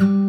you